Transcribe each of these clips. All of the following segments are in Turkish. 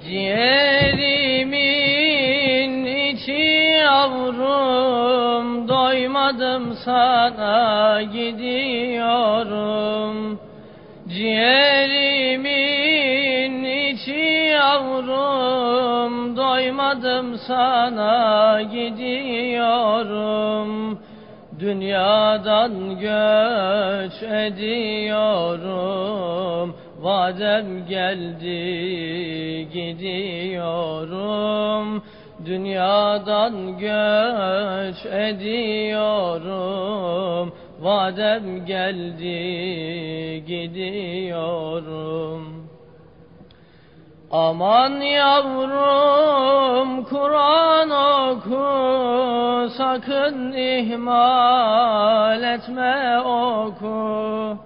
Ciğerimin içi yavrum Doymadım sana gidiyorum. Ciğerimin içi yavrum Doymadım sana gidiyorum Dünyadan göç ediyorum. Vadem geldi gidiyorum. Dünyadan göç ediyorum. Vadem geldi gidiyorum Aman yavrum Kur'an oku sakın ihmal etme oku.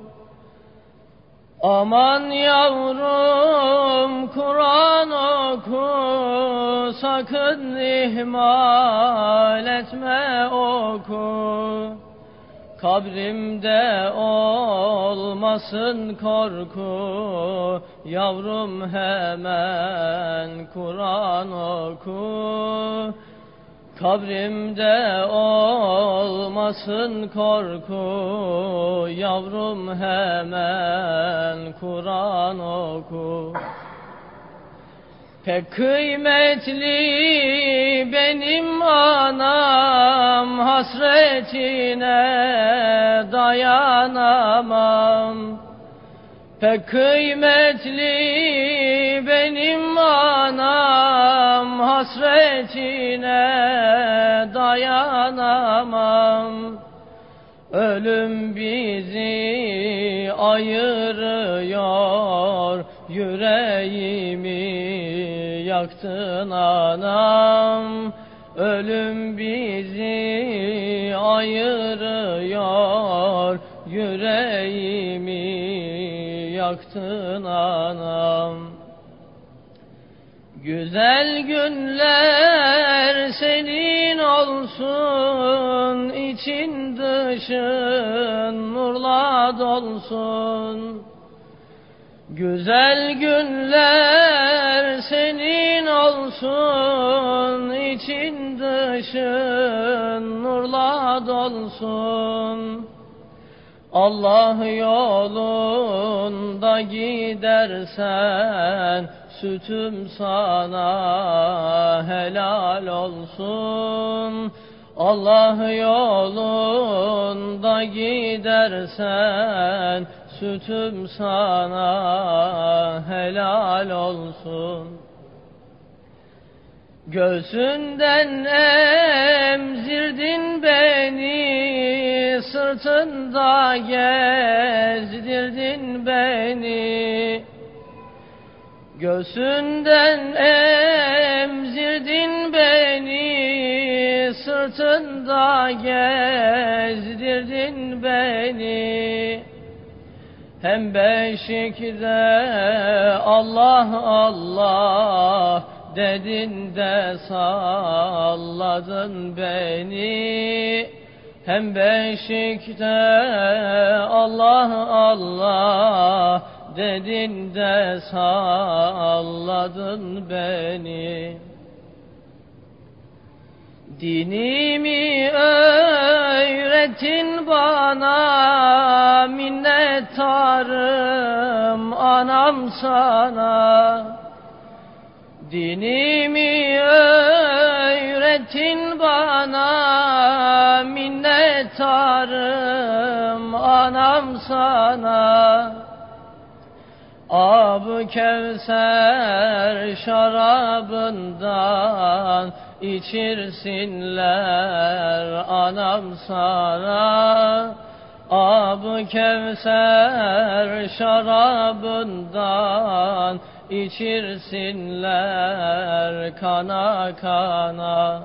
Aman yavrum Kur'an oku sakın ihmal etme oku Kabrimde olmasın korku Yavrum hemen Kur'an oku. Kabrimde olmasın korku Yavrum hemen Kur'an oku. Pek kıymetli benim anam hasretine dayanamam. Pek kıymetli benim anam. Hasretine dayanamam. Ölüm bizi ayırıyor. Yüreğimi yaktın anam Ölüm bizi ayırıyor yüreğimi yaktın anam. Güzel günler senin olsun için dışın nurla dolsun Güzel günler senin olsun için dışın nurla dolsun. Allah yolunda gidersen sütüm sana helal olsun. Allah yolunda gidersen sütüm sana helal olsun. Göğsünden emzirdin beni Sırtında gezdirdin beni. Göğsünden emzirdin beni Sırtında gezdirdin beni Hem beşikte Allah Allah dedin de salladın beni. Hem beşikte Allah Allah dedin de salladın beni. Dinimi öğretin bana minnettarım anam sana. Dinimi öğretin bana minnettarım anam sana Ab Kevser şarabından içirsinler anam sana. Ab Kevser şarabından içirsinler kana kana